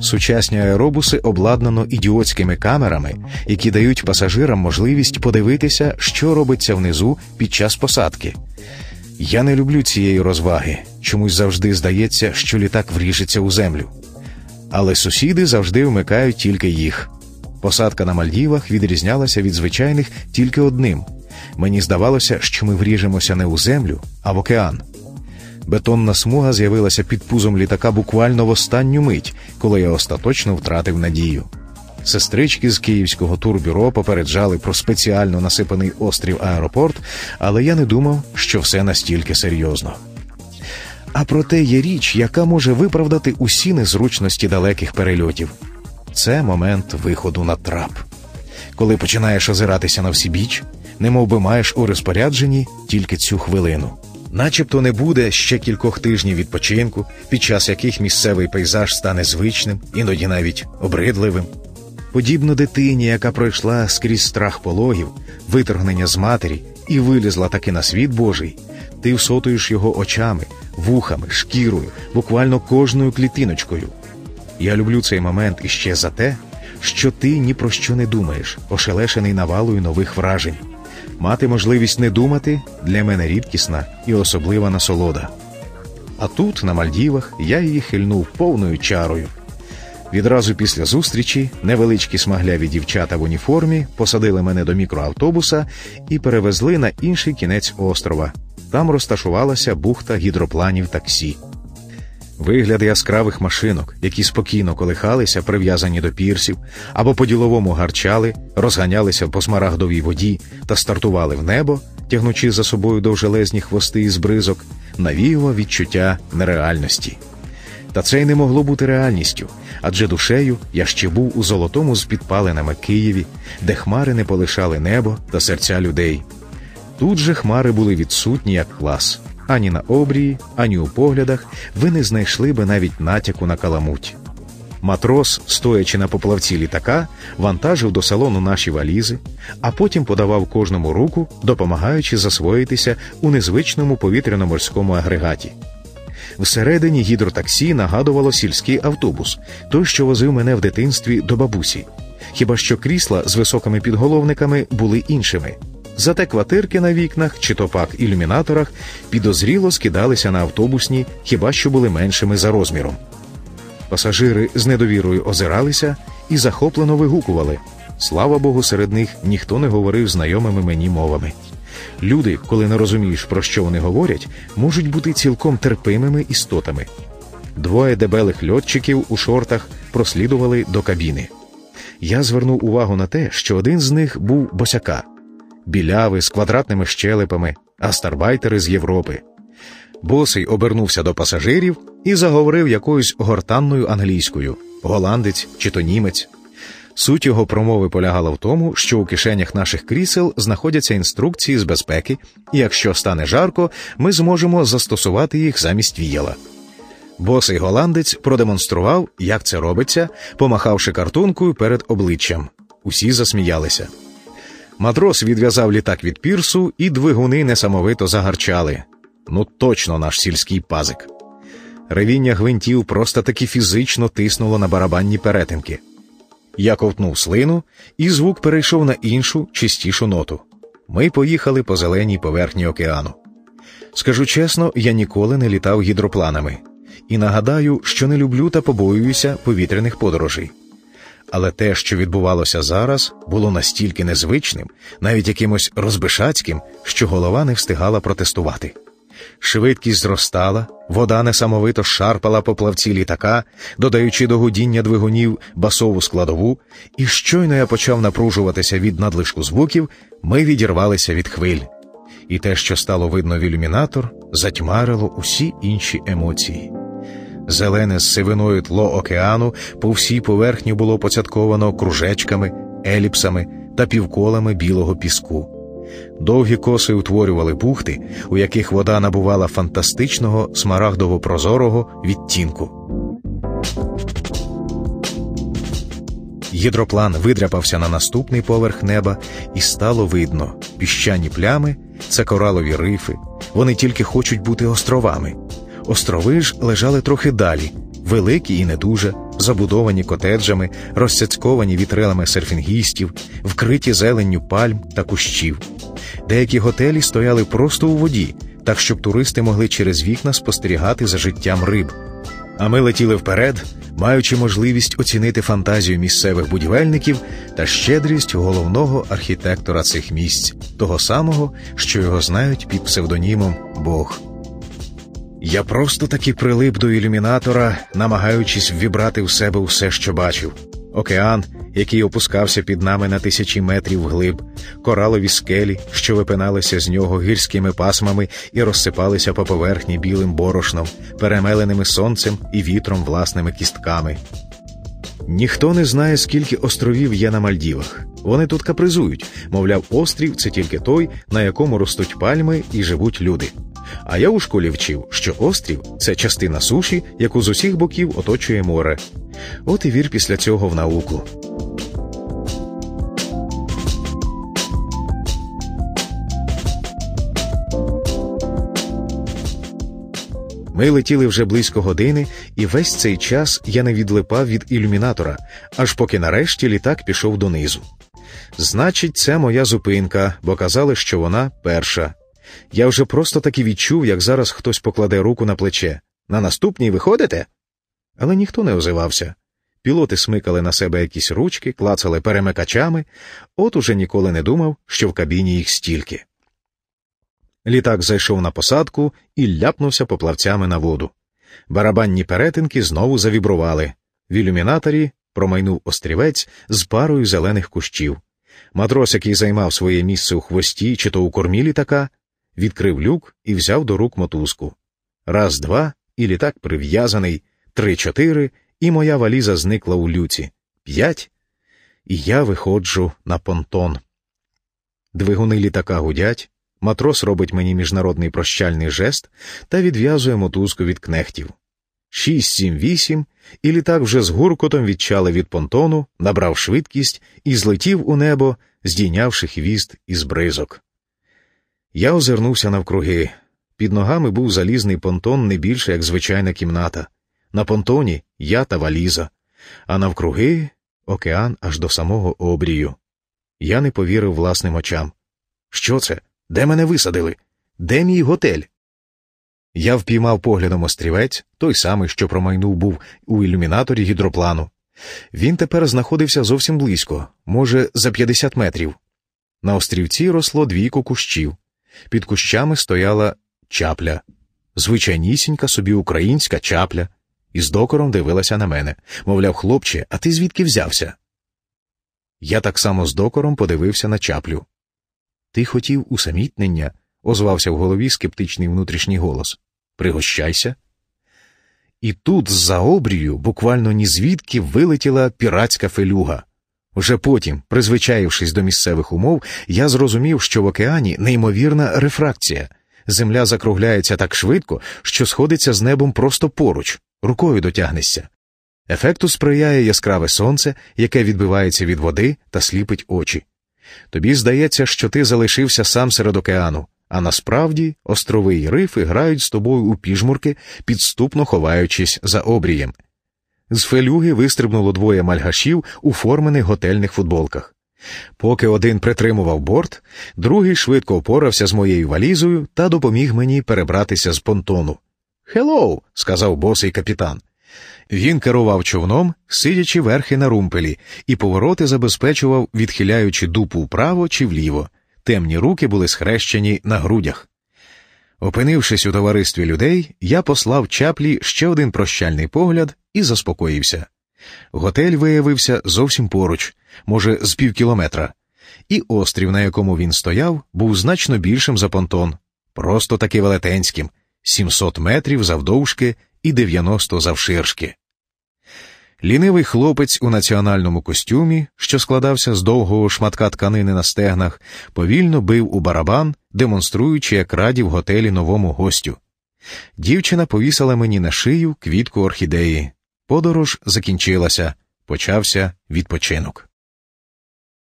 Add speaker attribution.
Speaker 1: Сучасні аеробуси обладнано ідіотськими камерами, які дають пасажирам можливість подивитися, що робиться внизу під час посадки. Я не люблю цієї розваги. Чомусь завжди здається, що літак вріжеться у землю. Але сусіди завжди вмикають тільки їх. Посадка на Мальдівах відрізнялася від звичайних тільки одним. Мені здавалося, що ми вріжемося не у землю, а в океан. Бетонна смуга з'явилася під пузом літака буквально в останню мить, коли я остаточно втратив надію. Сестрички з київського турбюро попереджали про спеціально насипаний острів аеропорт, але я не думав, що все настільки серйозно. А проте є річ, яка може виправдати усі незручності далеких перельотів. Це момент виходу на трап. Коли починаєш озиратися на всі біч, немов би маєш у розпорядженні тільки цю хвилину. Начебто не буде ще кількох тижнів відпочинку, під час яких місцевий пейзаж стане звичним, іноді навіть обридливим. Подібно дитині, яка пройшла скрізь страх пологів, виторгнення з матері і вилізла таки на світ Божий, ти всотуєш його очами, вухами, шкірою, буквально кожною клітиночкою. Я люблю цей момент іще за те, що ти ні про що не думаєш, ошелешений навалою нових вражень. Мати можливість не думати для мене рідкісна і особлива насолода. А тут, на Мальдівах, я її хильнув повною чарою. Відразу після зустрічі невеличкі смагляві дівчата в уніформі посадили мене до мікроавтобуса і перевезли на інший кінець острова. Там розташувалася бухта гідропланів таксі. Вигляд яскравих машинок, які спокійно колихалися, прив'язані до пірсів, або по-діловому гарчали, розганялися по смарагдовій воді та стартували в небо, тягнучи за собою довжелезні хвости із бризок, навіював відчуття нереальності. Та це й не могло бути реальністю, адже душею я ще був у золотому з підпалинами Києві, де хмари не полишали небо та серця людей. Тут же хмари були відсутні як клас. Ані на обрії, ані у поглядах ви не знайшли би навіть натяку на каламуть. Матрос, стоячи на поплавці літака, вантажив до салону наші валізи, а потім подавав кожному руку, допомагаючи засвоїтися у незвичному повітряно-морському агрегаті. Всередині гідротаксі нагадувало сільський автобус, той, що возив мене в дитинстві до бабусі. Хіба що крісла з високими підголовниками були іншими. Зате квартирки на вікнах чи то пак ілюмінаторах підозріло скидалися на автобусні, хіба що були меншими за розміром. Пасажири з недовірою озиралися і захоплено вигукували. Слава Богу, серед них ніхто не говорив знайомими мені мовами. Люди, коли не розумієш, про що вони говорять, можуть бути цілком терпимими істотами. Двоє дебелих льотчиків у шортах прослідували до кабіни. Я звернув увагу на те, що один з них був босяка біляви з квадратними щелепами, астарбайтери з Європи. Босий обернувся до пасажирів і заговорив якоюсь гортанною англійською голландець чи то німець. Суть його промови полягала в тому, що у кишенях наших крісел знаходяться інструкції з безпеки, і якщо стане жарко, ми зможемо застосувати їх замість віяла. Босий голландець продемонстрував, як це робиться, помахавши картонкою перед обличчям. Усі засміялися. Матрос відв'язав літак від пірсу, і двигуни несамовито загарчали. Ну, точно наш сільський пазик. Ревіння гвинтів просто таки фізично тиснуло на барабанні перетинки. Я ковтнув слину, і звук перейшов на іншу, чистішу ноту. Ми поїхали по зеленій поверхні океану. Скажу чесно, я ніколи не літав гідропланами, і нагадаю, що не люблю та побоююся повітряних подорожей. Але те, що відбувалося зараз, було настільки незвичним, навіть якимось розбишацьким, що голова не встигала протестувати. Швидкість зростала, вода несамовито шарпала по плавці літака, додаючи до гудіння двигунів басову складову, і щойно я почав напружуватися від надлишку звуків, ми відірвалися від хвиль. І те, що стало видно в ілюмінатор, затьмарило усі інші емоції. Зелене з сивиною тло океану по всій поверхні було поцятковано кружечками, еліпсами та півколами білого піску. Довгі коси утворювали бухти, у яких вода набувала фантастичного смарагдово-прозорого відтінку. Гідроплан видряпався на наступний поверх неба, і стало видно піщані плями це коралові рифи. Вони тільки хочуть бути островами. Острови ж лежали трохи далі, великі і не дуже, забудовані котеджами, розцяцьковані вітрилами серфінгістів, вкриті зеленню пальм та кущів. Деякі готелі стояли просто у воді, так щоб туристи могли через вікна спостерігати за життям риб. А ми летіли вперед, маючи можливість оцінити фантазію місцевих будівельників та щедрість головного архітектора цих місць, того самого, що його знають під псевдонімом Бог. Я просто таки прилип до ілюмінатора, намагаючись ввібрати в себе все, що бачив: океан, який опускався під нами на тисячі метрів вглиб, коралові скелі, що випиналися з нього гірськими пасмами і розсипалися по поверхні білим борошном, перемеленими сонцем і вітром власними кістками. Ніхто не знає, скільки островів є на Мальдівах. Вони тут капризують, мовляв, острів це тільки той, на якому ростуть пальми і живуть люди. А я у школі вчив, що острів це частина суші, яку з усіх боків оточує море. От і вір після цього в науку. Ми летіли вже близько години, і весь цей час я не відлипав від ілюмінатора, аж поки нарешті літак пішов донизу. Значить, це моя зупинка, бо казали, що вона перша. Я вже просто таки відчув, як зараз хтось покладе руку на плече. На наступній виходите? Але ніхто не озивався. Пілоти смикали на себе якісь ручки, клацали перемикачами, от уже ніколи не думав, що в кабіні їх стільки. Літак зайшов на посадку і ляпнувся поплавцями на воду. Барабанні перетинки знову завібрували. В ілюмінаторі промайнув острівець з парою зелених кущів. Матрос, який займав своє місце у хвості чи то у кормі літака, відкрив люк і взяв до рук мотузку. Раз, два, і літак прив'язаний, три-чотири, і моя валіза зникла у люці. П'ять. І я виходжу на понтон. Двигуни літака гудять, матрос робить мені міжнародний прощальний жест та відв'язує мотузку від кнехтів. Шість, сім, вісім, і літак вже з гуркотом відчали від понтону, набрав швидкість і злетів у небо, здійнявши хвіст із бризок. Я озирнувся навкруги. Під ногами був залізний понтон не більше, як звичайна кімната. На понтоні я та валіза, а навкруги океан аж до самого обрію. Я не повірив власним очам. Що це? Де мене висадили? Де мій готель? Я впіймав поглядом острівець, той самий, що промайнув був у ілюмінаторі гідроплану. Він тепер знаходився зовсім близько, може, за 50 метрів. На острівці росло двійко кущів. Під кущами стояла чапля, звичайнісінька собі українська чапля, і з докором дивилася на мене, мовляв, хлопче, а ти звідки взявся? Я так само з докором подивився на чаплю. Ти хотів усамітнення, озвався в голові скептичний внутрішній голос. Пригощайся. І тут, з-за обрію, буквально ні звідки вилетіла піратська фелюга. Вже потім, призвичаївшись до місцевих умов, я зрозумів, що в океані неймовірна рефракція. Земля закругляється так швидко, що сходиться з небом просто поруч, рукою дотягнешся. Ефекту сприяє яскраве сонце, яке відбивається від води та сліпить очі. Тобі здається, що ти залишився сам серед океану, а насправді острови й рифи грають з тобою у піжмурки, підступно ховаючись за обрієм. З фелюги вистрибнуло двоє мальгашів у формених готельних футболках. Поки один притримував борт, другий швидко впорався з моєю валізою та допоміг мені перебратися з понтону. Hello, сказав босий капітан. Він керував човном, сидячи верхи на румпелі, і повороти забезпечував, відхиляючи дупу вправо чи вліво. Темні руки були схрещені на грудях. Опинившись у товаристві людей, я послав чаплі ще один прощальний погляд і заспокоївся. Готель виявився зовсім поруч, може, з півкілометра, і острів, на якому він стояв, був значно більшим за понтон, просто таки велетенським 700 метрів завдовжки і 90 завширшки. Лінивий хлопець у національному костюмі, що складався з довгого шматка тканини на стегнах, повільно бив у барабан, демонструючи, як раді в готелі новому гостю. Дівчина повісила мені на шию квітку орхідеї. Подорож закінчилася, почався відпочинок.